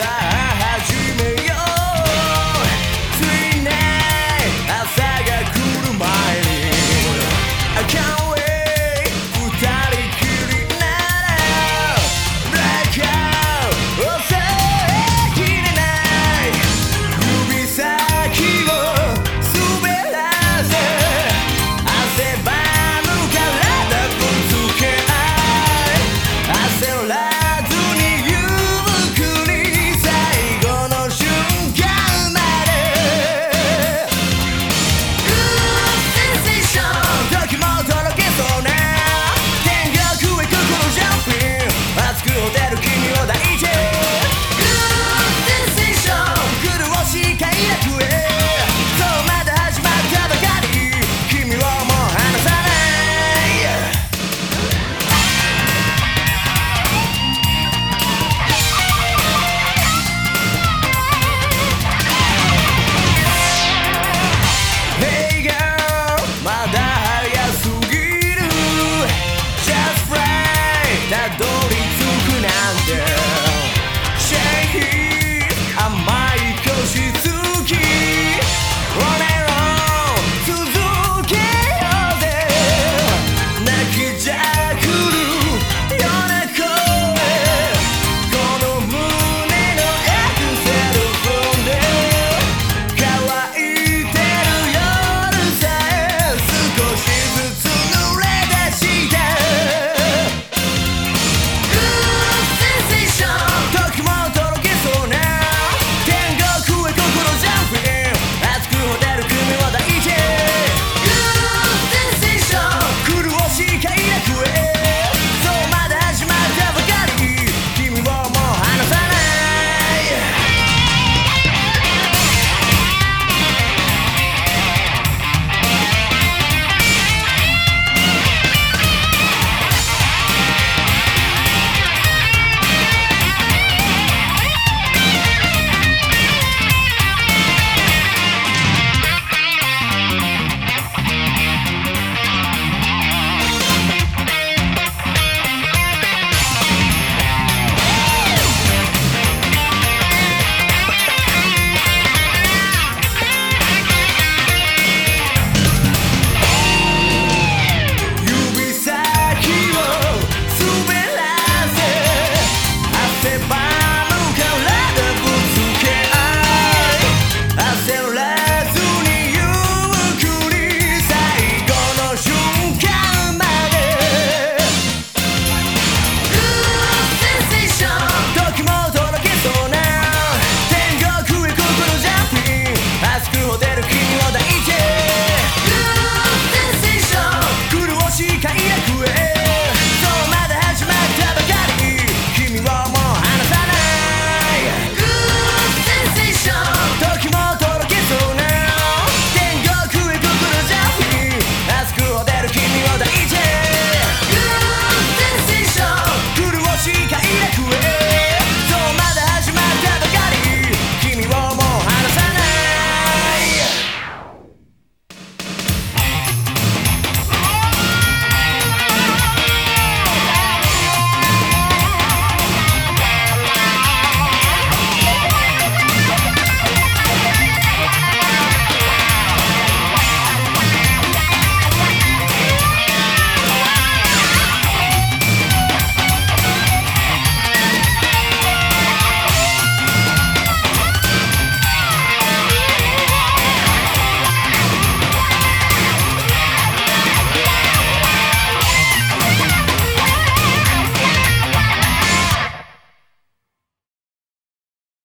Yeah.